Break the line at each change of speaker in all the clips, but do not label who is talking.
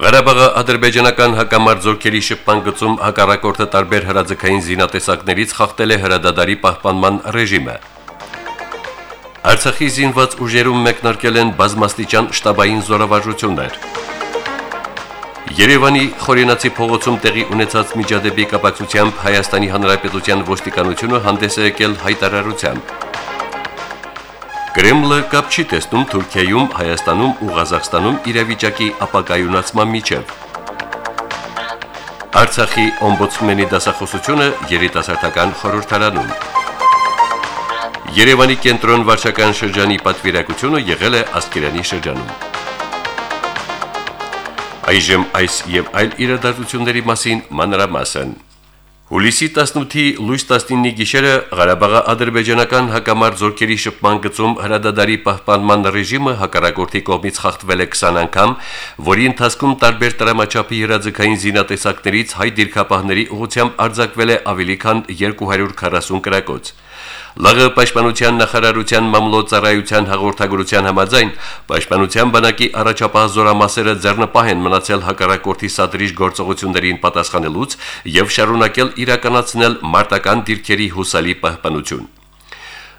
Ղարաբաղը ադրբեջանական հակամարտ զորքերի շփման գծում հակառակորդը տարբեր հրաձգային զինատեսակներից խախտել է հրադադարի պահպանման ռեժիմը։ Արցախի զինված ուժերում մեկնարկել են բազմաստիճան շտաբային զորավարժություններ։ Երևանի Խորենացի փողոցում տեղի ունեցած միջադեպի կապակցությամբ Հայաստանի Հանրապետության ոստիկանությունը հանդես է եկել հայտարարությամբ։ Կրեմլը կապ չի տեսնում Թուրքիայում, Հայաստանում ու Ղազախստանում իրավիճակի ապակայունացման միջև։ Արցախի օմբոդսմենի դասախոսությունը երիտասարդական խորհրդարանում։ Երևանի կենտրոն վարչական շրջանի պատվիրակությունը եղել է Ասկերանի շրջանում։ Այժմ այս եւ այլ իրադարձությունների մասին մանրամասն։ Հուլիսի 18-ի լույս 19-ի գիշերը Ղարաբաղի ադրբեջանական հակամարտ զորքերի շփման գծում հրադադարի պահպանման ռեժիմը հակառակորդի կողմից խախտվել է 20 անգամ, որի ընթացքում տարբեր տրամաչափի հրաձգային զինատեսակներից հայ դիրքապահների ուղությամբ արձակվել է ավելի քան 240 կրակոց։ ԼՂ պաշտպանության նախարարության մամլոյցարայության հաղորդագրության համաձայն պաշտպանության բանակի առաջապահ զորամասերը ձեռնպահ են մնացել հակառակորդի սադրիչ գործողություններին պատասխանելուց եւ շարունակել իրականացնել մարտական դիրքերի հուսալի պահպանություն։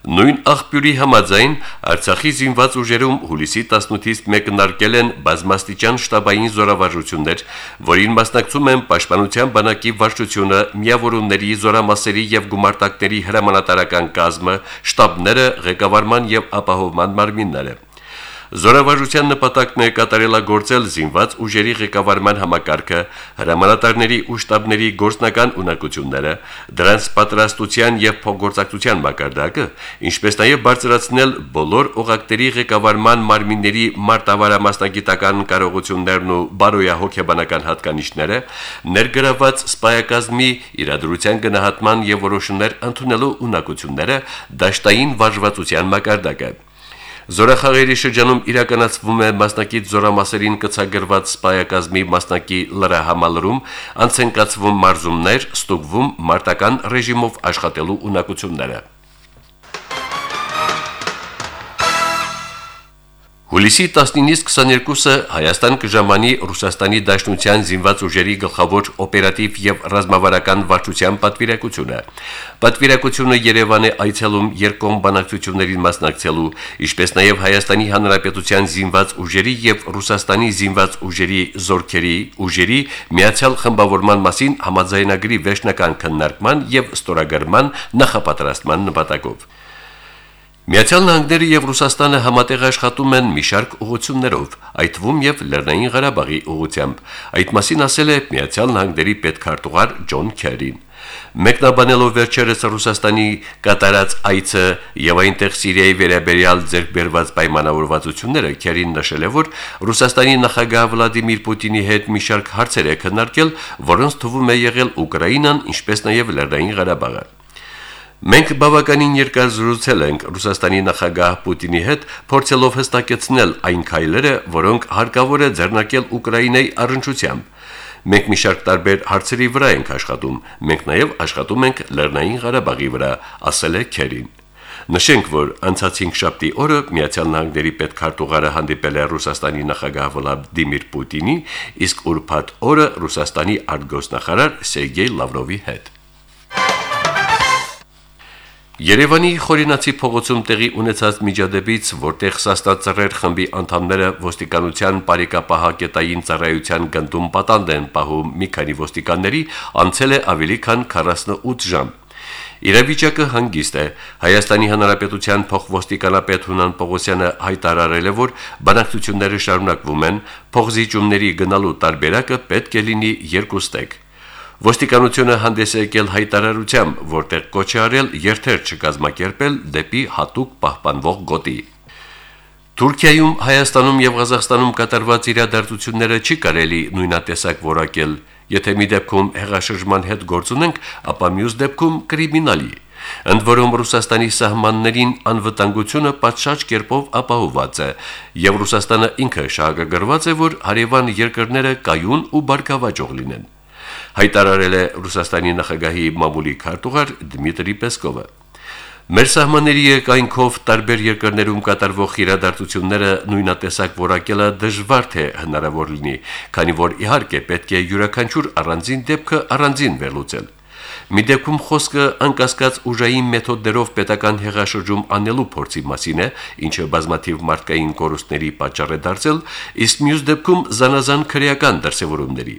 Նույն աղբյուրի համաձայն Արցախի զինված ուժերում հուլիսի 18-ից մեկնարկել են բազմաստիճան շտաբային զորավարժություններ, որին մասնակցում են Պաշտպանության բանակի վարչությունը, միավորումների, զորամասերի եւ գումարտակների հրամանատարական կազմը, շտաբները, ղեկավարման եւ ապահովման մարմինները։ Զորավարժության նպատակն է կատարելագործել զինված ուժերի ղեկավարման համակարգը, հրամանատարների ու շտաբների գործնական ունակությունները, դրանց պատրաստության եւ փոխգործակցության մակարդակը, ինչպես նաեւ բարձրացնել բոլոր օղակների ղեկավարման մարմինների մարտավարամասնագիտական կարողություններն ու բարոյահոգեբանական հատկանիշները, ներգրաված սպայակազմի իրադրության գնահատման եւ որոշումներ ընդունելու ունակությունները, դաշտային վարժվածության մակարդակը Զորախաղերի շրջանում իրականացվում է մասնակից զորամասերին կցագրված սպայակազմի մասնակի լրահամալրում, անցնկացվում մարզումներ, ստուգվում մարտական ռեժիմով աշխատելու ունակությունները։ Հուլիսի 19-ից 22-ը Հայաստան կժամանի Ռուսաստանի Դաշնության զինված ուժերի գլխավոր օպերատիվ եւ ռազմավարական վարչության պատվիրակությունը։ Պատվիրակությունը Երևան է այցելում երկկողմ բանակցություններին մասնակցելու, ինչպես նաեւ Հայաստանի Հանրապետության զինված ուժերի եւ Ռուսաստանի զինված ուժերի զորքերի ուժերի միացյալ խմբավորման մասին համաձայնագրի վերջնական քննարկման եւ ստորագրման նախապատրաստման նպատակով։ Միացյալ Նահանգները եւ Ռուսաստանը համատեղ աշխատում են մի շարք ուղություններով, այդ թվում եւ Լեռնային Ղարաբաղի ուղությամբ։ Այդ մասին ասել է Միացյալ Նահանգների պետքարտուղար Ջոն Քերին։ Մեկնաբանելով վերջերս Ռուսաստանի կատարած այցը եւ այնտեղ Սիրիայի վերաբերյալ ձեռքբերված պայմանավորվածությունները Քերին նշել է, որ Ռուսաստանի նախագահ Վլադիմիր Պուտինի հետ մի շարք հարցեր է քննարկել, որոնց թվում է եղել Ուկրաինան, ինչպես նաեւ Լեռնային Ղարաբաղը։ Մենք բավականին երկար զրուցել ենք Ռուսաստանի նախագահ Պուտինի հետ, փորձելով հստակեցնել այն քայլերը, որոնք հարկավոր է ձեռնարկել Ուկրաինայի առընչությամբ։ Մենք մի շարք տարբեր հարցերի վրա ենք աշխատում։ Մենք նաև աշխատում ենք Լեռնային Ղարաբաղի վրա, ասել է Քերին։ Նշենք, որ անցած 5 շաբթի օրը Միացյալ Նահանգների պետքարտուղարը հանդիպել է Ռուսաստանի նախագահ Վլադիմիր Պուտինի, իսկ ուրբաթ օրը Ռուսաստանի արտգործնախարար Սերգեյ Լավրովի հետ։ Երևանի Խորինացի փողոցում տեղի ունեցած միջադեպից, որտեղ Սաստածռեր խմբի անդամները ոստիկանության բարեկապահակետային ծառայության գնդում պատանդ են պահում մի քանի ոստիկանների, անցել է ավելի քան 48 ժամ։ Իրավիճակը հանգիստ է։ Հայաստանի Հանրապետության փոխոստիկանապետ Հունան Պողոսյանը հայտարարել է, որ բանակցությունները շարունակվում են, փոխզիջումների գնալու տարբերակը պետք է լինի երկու ստեկ։ Ոստիկանությունը հանդես է եկել հայտարարությամբ, որտեղ կոչ է արել երթեր չկազմակերպել դեպի հատուկ պահպանվող գոտի։ Թուրքիայում, Հայաստանում եւ Ղազախստանում կատարված իրադարձությունները չի կարելի նույնատեսակ որակել։ Եթե մի դեպքում հեղաշրջման հետ գործ ունենք, ապա մյուս դեպքում կրիմինալի։ Ընդ որում Ռուսաստանի սահմաններին անվտանգությունը պատշաճ կերպով ապահովված է, եւ Ռուսաստանը ինքը շահագրգռված է, որ հարևան երկրները կայուն ու բարգավաճող լինեն։ Հայտարարել է Ռուսաստանի նախագահի մամուլի քարտուղար Դմիտրի Պեսկովը։ Մեր սահմանների երկայնքով տարբեր երկրներում կատարվող իրադարձությունները նույնատեսակ որակելը դժվար թե հնարավոր լինի, քանի որ իհարկե պետք է յուրաքանչյուր առանձին դեպքը առանձին վերլուծել։ Մի դեպքում խոսքը անկասկած ուժային մեթոդներով պետական հեղաշրջում անելու փորձի մասին է, ինչը բազմաթիվ մարդկային կորուստների պատճառ է դարձել, իսկ մյուս դեպքում զանազան քրեական դրսևորումների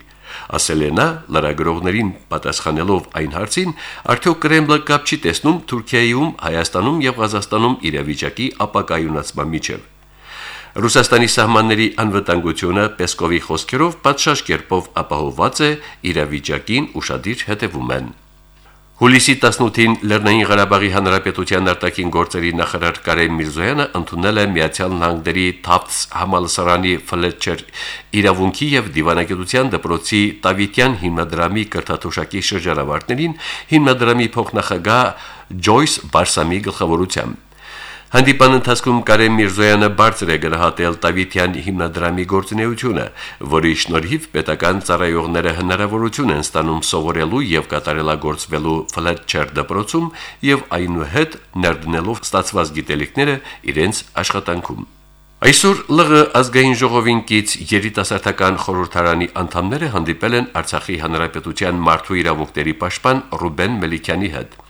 ասել է նա լրագրողներին պատասխանելով այն հարցին, արդյոք Կրեմլը կապ չի տեսնում Թուրքիայում, Հայաստանում եւ Ղազախստանում իրավիճակի ապակայունացման միջև։ Ռուսաստանի սահմանների անվտանգությունը Պեսկովի խոսքերով պատշաճ կերպով ապահովված է, իրավիճակին ուշադիր հետևում են։ Հուլիսի 18-ին Լեռնային Ղարաբաղի Հանրապետության արտաքին գործերի նախարար Կարեն Միրզոյանը ընդունել է Միացյալ Նահանգների Թափս համալսարանի Ֆլետչեր իրավունքի եւ դիվանագիտության դպրոցի Տավիտյան հիմնադրամի կրթաթոշակի շրջանավարտներին հիմնադրամի փոխնախագահ Ջոյս Բարսամի գլխավորությամբ։ Հանդիպան ընթացքում Կարեն Միրզոյանը բարձր է գնահատել Տավիթյան հիմնադրամի գործունեությունը, որի շնորհիվ պետական ծառայողները հնարավորություն են ստանում սովորելու եւ կատարելագործվելու Ֆլետչեր դպրոցում եւ այնուհետ ներդնելով ստացված գիտելիքները իրենց աշխատանքում։ Այսօր ԼՂ ազգային ժողովին կից երիտասարդական խորհրդարանի անդամները հանդիպել են Արցախի հանրապետության մարդու իրավունքների պաշտպան Ռուբեն Մելիքյանի հետ։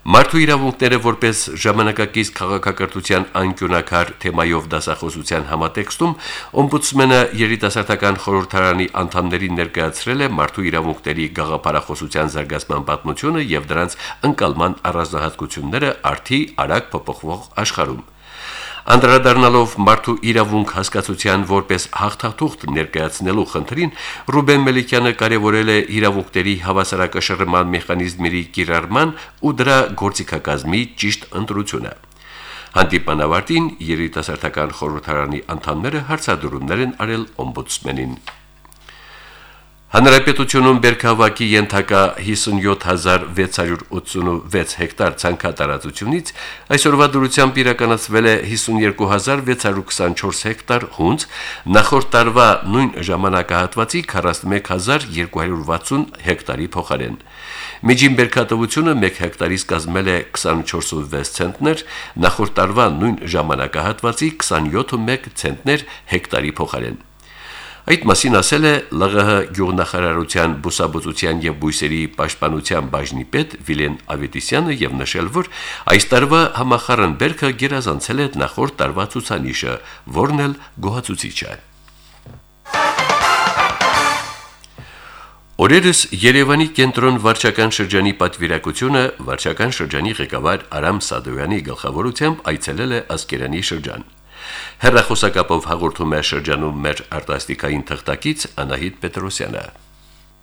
Մարդու իրավունքները որպես ժամանակակից քաղաքակրթության անկյունակար թեմայով դասախոսության համատեքստում օմբուդսմենը երիտասարդական խորհրդարանի անդամներին ներկայացրել է մարդու իրավունքների գաղափարախոսության զարգացման պատմությունը եւ դրանց ընկալման առանձնահատկությունները արդի արագ փոփոխվող աշխարհում։ Անդրադառնալով մարդու իրավունք հասկացության որպես հաղթաթուղթ ներկայացնելու խնդրին, Ռուբեն Մելիքյանը կարևորել է իրավունքների հավասարակշռման մեխանիզմերի կիրառման ու դրա գործիքակազմի ճիշտ ընտրությունը։ Հանդիպան ավարտին երիտասարդական խորհրդարանի անդամները հարցադրումներ են արել օմբուդսմենին։ Հանրապետությունում Բերքավակի ենթակա 57686 հեկտար ցանքատարածությունից այսօրվա դրությամբ իրականացվել է 52624 հեկտար հունց, նախորդ տարվա նույն ժամանակահատվածի 41260 հեկտարի փոխարեն։ Միջին բերքատվությունը 1 հեկտարից կազմել է 24.6 ցենտներ, նախորդ տարվա նույն ժամանակահատվածի 27.1 ցենտներ հեկտարի փոխարեն։ Այդ մասին ասել է ԼՂՀ գյուղնախարարության բուսաբուծության եւ բույսերի պաշտպանության բաժնի պետ Վիլեն Ավետիսյանը եւ նշել, որ այս տարվա համախառն բերքը գերազանցել է նախորդ տարվա ցուցանիշը, որն էլ գոհացուցիչ է։ Օրերս Երևանի կենտրոն վարչական շրջանի պատվիրակությունը վարչական շրջանի ղեկավար Արամ Սադոյանի գլխավորությամբ այցելել է Ասկերանի շրջան։ Հերրախոսակապով հաղորդում է շրջանում մեր արտասթիկային թղթակից Անահիտ Պետրոսյանը։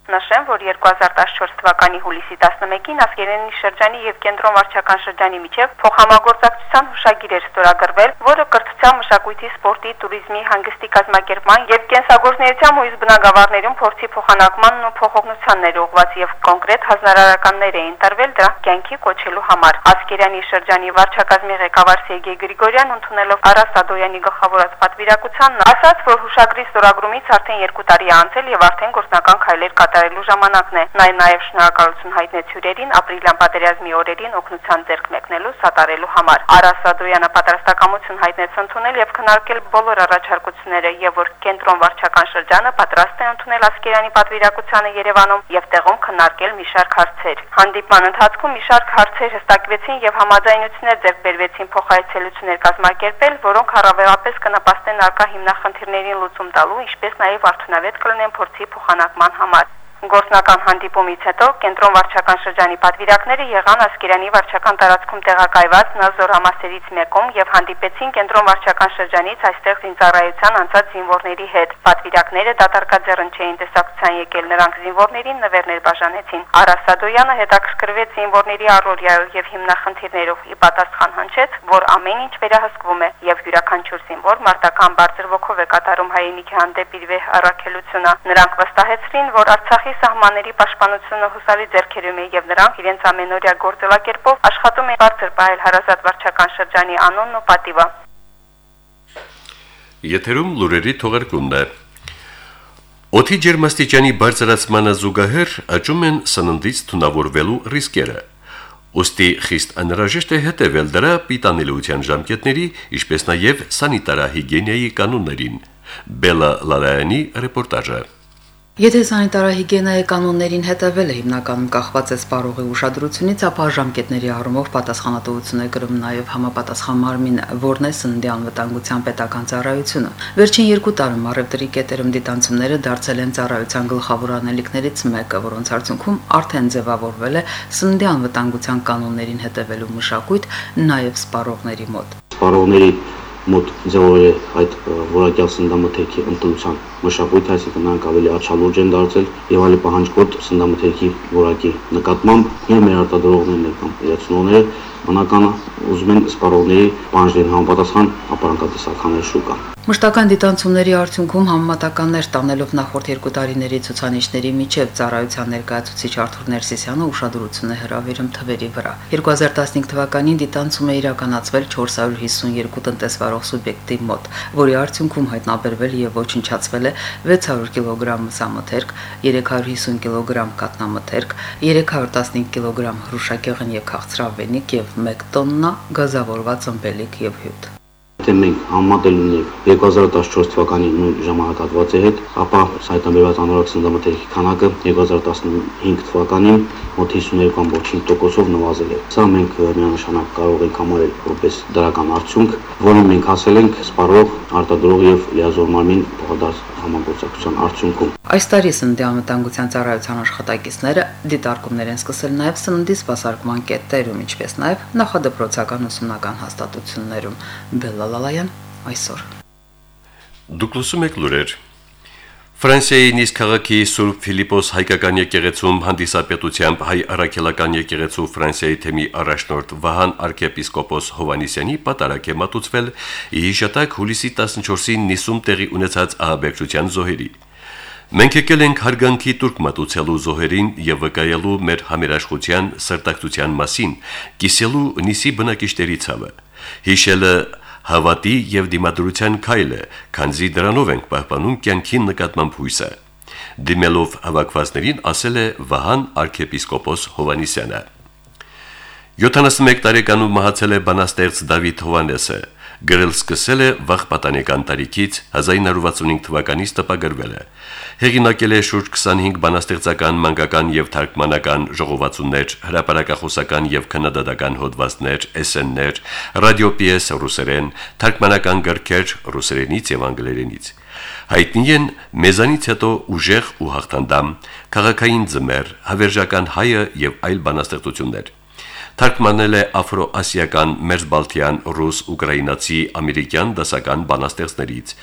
Նշեմ, որ 2014 թվականի հուլիսի 11-ին Ասկերանի շրջանի եւ Կենտրոն վարչական շրջանի միջև փոխհամագործակցության հուշագիր էր ստորագրվել, որը կրթության, մշակույթի, սպորտի, туриզմի, հանգստի կազմակերպման եւ կենսագործնեության ու բնագավառներում փորձի փոխանակմանն ու փոխողնությանն էր ուղղված եւ կոնկրետ հանրարարականներ էին տրվել դրա կյանքի կոչելու համար։ Ասկերանի շրջանի վարչակազմի ղեկավար Սերգեյ Գրիգորյանն ընդունելով Արաս Ադոյանի գլխավորած պատվիրակությանն ասաց, որ հուշագրի ստորագրումից արդեն 2 տարի անցել եւ արդեն գործնական քայլեր կատարել կատարելու ժամանակն է։ Նա նաև շնորհակալություն հայտնեց հյուրերին ապրիլյան պատերազմի օրերին օգնության ձեռք մեկնելու սատարելու համար։ Արաս Սադրոյանը պատրաստակամություն հայտնեց ընդունել եւ քննարկել բոլոր առաջարկությունները եւ որ կենտրոն վարչական շրջանը պատրաստ է ընդունել Ասկերանի պատվիրակությանը Երևանում եւ տեղում քննարկել մի շարք հարցեր։ Հանդիպման ընթացքում մի շարք հարցեր հստակվեցին եւ համաձայնություններ ձեռք բերվեցին փոխայցելություններ կազմակերպել, որոնք առավելապես կնպաստեն արկա հիմնախնդիրներին լուծում տալու, ինչպես նաեւ արդյունավետ կլինեն փորձի փոխանակման համար։ Գործնական հանդիպումից հետո կենտրոն վարչական շրջանի պատվիրակները եղան Ասկերանի վարչական տարածքում տեղակայված նազոր համասերից մեկում եւ հանդիպեցին կենտրոն վարչական շրջանից այստեղ զինծառայության անցած զինվորների հետ։ Պատվիրակները դատարկաձեռն չէին տեսակցության եկել, նրանք զինվորներին նվերներ բաժանեցին։ Արասադոյանը հետաքրքրվեց զինվորների առօրյայով եւ հիմնախնդիրներով՝ ի պատասխան հնչեց, որ ամեն ինչ վերահսկվում է եւ յուրաքանչյուր զինվոր մարտական բարձր ոգով է կատարում հայրենիքի հանդեպ իր վեհ առաքելությունը։ Նրանք վստահեցրին, որ Արցախի Արցախի սահմանների պաշտպանությունը հուսալի ձեռքերում է եւ նրանք իրենց ամենօրյա գործելակերպով աշխատում են բարձր պահել հարազատ վարչական շրջանի անունն ու պատիվը։
Եթերում լուրերի թողարկումն է։ Օդի ջերմաստիճանի բարձրացմանը զուգահեռ աճում են սննդից թունավորվելու ռիսկերը։ Ոստի խիստ անհրաժեշտ է հետևել դրա պիտանելիության ժամկետների, ինչպես նաև սանիտարահիգիենայի կանոններին։ Բելա Լալայանի ռեպորտաժը։
Եթե սանիտարահիգիենայի կանոններին հետևելը հիմնականում կախված է սպառողի ուշադրությունից, ապա ժամկետների առումով պատասխանատվություն է կրում նաև համապատասխան մարմինը, որն է սննդի անվտանգության պետական ծառայությունը։ Վերջին երկու տարում առևտրի կետերում դիտանցումները դարձել են ծառայության գլխավոր անելիքներից մեկը, որոնց արդյունքում արդեն ձևավորվել է սննդի անվտանգության կանոններին հետևելու մշակույթ նաև սպառողների մոտ։
Սպառողների մոտ ձևորել է այդ որակյալ սննդամթերքի ընտրության մշակույթը, այսինքն նրանք ավելի աչալուրջ են դարձել եւ ավելի պահանջկոտ սննդամթերքի որակի նկատմամբ եւ մեր արտադրողներն կամ իրացնողները բնականը ուզում են սպառողների պահանջներին համապատասխան ապրանքատեսականներ շուկա։
Մշտական դիտանցումների արդյունքում համեմատականներ տանելով նախորդ երկու տարիների ցուցանիշների միջև ծառայության ներկայացուցիչ Արթուր Ներսիսյանը ուշադրություն է հրավիրում թվերի վրա։ 2015 թվականին դիտանցում է իրականացվել 452 տնտեսվարող սուբյեկտի մոտ, որի արդյունքում հայտնաբերվել եւ ոչնչացվել է 600 կիլոգրամ մսամթերք, 350 կիլոգրամ կատնամթերք, 315 կիլոգրամ հրուշակեղն եւ քաղցրավենիք եւ 1 տոննա գազավորված ըմպելիք եւ հյութ
եթե մենք համատել ունենք 2014 թվականի նույն ժամանակահատվածի հետ, ապա հայտնաբերված անորակ սննդամթերքի քանակը 2015 թվականին մոտ 52.5%-ով նվազել է։ Սա մենք միանշանակ կարող ենք համարել որպես դրական արդյունք, որը մենք հասել ենք սպառող, արտադրող եւ լիազոր մարմին փոխադարձ համագործակցության արդյունքում։
Այս տարի սննդի անվտանգության ծառայության աշխատակիցները դիտարկումներ են սկսել նաև սննդի սպասարկման կետերում, ինչպես նաև նախադպրոցական ուսումնական հաստատություններում։ Բելլալալայան այսօր։
Դուք լսում եք լուրեր Ֆրանսիայի Նիս քաղաքի Սուրբ Ֆիլիպոս հայկական եկեղեցում հանդիսապետությամբ հայ առաքելական եկեղեցու Ֆրանսիայի թեմի առաջնորդ Վահան arczepiskopos Հովանիսյանի պատարակ է մատուցվել հիշատակ հուլիսի 14-ին Նիսում տեղի ունեցած ահաբեկչության զոհերի։ Մենք եկել ենք հարգանքի турք մատուցելու զոհերին եւ վկայելու մեր համերաշխության, սրտակցության մասին, կիսելու Նիսի բնակիչների ցավը։ Հիշելը հավատի եւ դիմադրության քայլ է, քանզի դրանով ենք պահպանում կյանքին նկատմամբ հույսը։ Դիմելով հավաքվածներին ասել է Վահան arczepiskopos Հովանիսյանը։ 71 տարեկանում մահացել է բանաստեղծ Դավիթ Հովանեսը գրել սկսել է վաղ պատանեկան տարիքից 1965 թվականից տպագրվել է։ Հեղինակել է շուրջ 25 բանաստեղծական, մանկական եւ թարգմանական ժողովածուներ, հրապարակախոսական եւ քննադատական հոդվածներ, էսսեններ, ռադիոպիես ռուսերեն, թարգմանական գրքեր ռուսերենից եւ անգլերենից։ Հայտնի են մեզանից հետո ուժեղ ու հաղթանդամ, քաղաքային ձմեր, հավերժական հայը եւ այլ բանաստեղծություններ թարգմանել է աֆրոասիական, մերձբալթյան, ռուս, ուկրաինացի, ամերիկյան դասական բանաստեղծներից։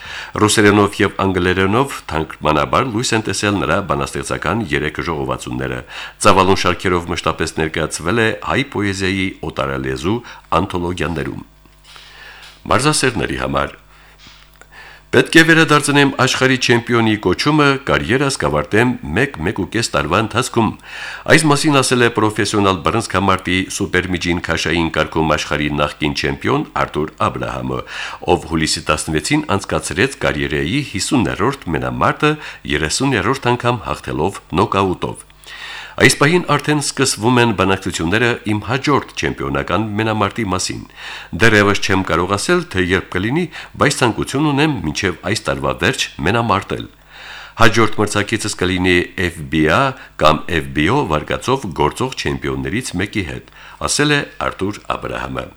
Ռուսերենով եւ անգլերենով թարգմանաբար լույս են տեսել նրա բանաստեղծական 3 ժողովածուները։ Ծավալուն շարքերով մշտապես ներկայացվել է հայ պոեզիայի օտարալեզու անթոլոգիաներում։ Մարզասերների համար Պետք է վերադարձնեմ աշխարհի չեմպիոնի կոչումը, կարիերաս կավարտեմ 1-1.5 տարվա ընթացքում։ Այս մասին ասել է պրոֆեսիոնալ բռնցքամարտի սուպերմիջին քաշային կարգում աշխարհի նախկին չեմպիոն Արտուր Աբ รา համը, ով հուլիսի 16-ին անցկացրեց կարիերայի 50-րդ մենամարտը 30-րդ անգամ հաղթելով նոկաուտով։ Այս պահին արդեն սկսվում են բանակցությունները իմ հաջորդ չեմպիոնական մենամարտի մասին։ Դեռևս չեմ կարող ասել, թե երբ կլինի, բայց ցանկություն ունեմ մինչև այս տարվա վերջ մենամարտել։ Հաջորդ մրցակիցս կլինի FBA կամ FBO վարկածով գործող չեմպիոններից մեկի հետ, ասել է Արտուր Աբ รา համը։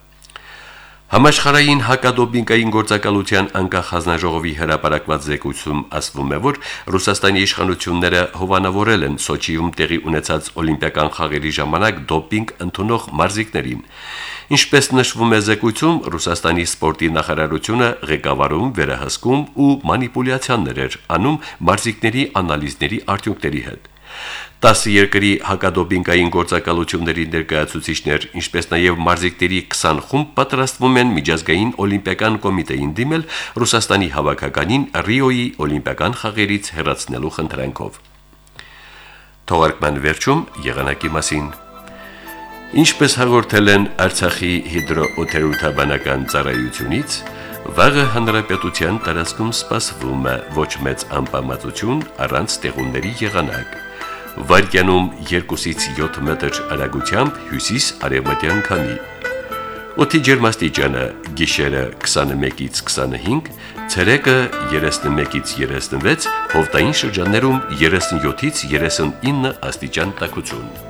Համաշխարհային հակադոպինգային գործակալության անկախ հանձնաժողովի հրապարակված զեկույցում ասվում է, որ Ռուսաստանի իշխանությունները հովանավորել են Սոչիում տեղի ունեցած օլիմպիական խաղերի ժամանակ դոպինգ ընդունող մարզիկներին։ Ինչպես նշվում է զեկույցում, Ռուսաստանի սպորտի նախարարությունը ղեկավարում, վերահսկում ու մանիպուլյացիաներ էր անում մարզիկների անալիզների արդյունքների հետ։ 10 երկրի հակադոպինգային գործակալությունների ներկայացուցիչներ, ինչպես նաև մարզիկների 20 խումբ պատրաստվում են միջազգային օլիմպիական կոմիտեին դիմել Ռուսաստանի հավաքականին Ռիոյի օլիմպիական խաղերից հեռացնելու խնդրանքով։ Թողարկման վերջում եղանակի մասին։ Ինչպես հաղորդել են Արցախի հիդրոօթերոթաբանական ծառայությունից, վաղը հանրապետության տարածքում սպասվում է ոչ մեծ անպամացություն առանց տեղումների եղանակ։ Վարկյանում 2-ից 7 մետր արագությամբ հյուսիս-արևմտյան քամի։ Օդի ջերմաստիճանը՝ գիշերը 21-ից 25, ցերեկը 31-ից 36, հովտային շրջաններում 37-ից 39 աստիճան տաքություն։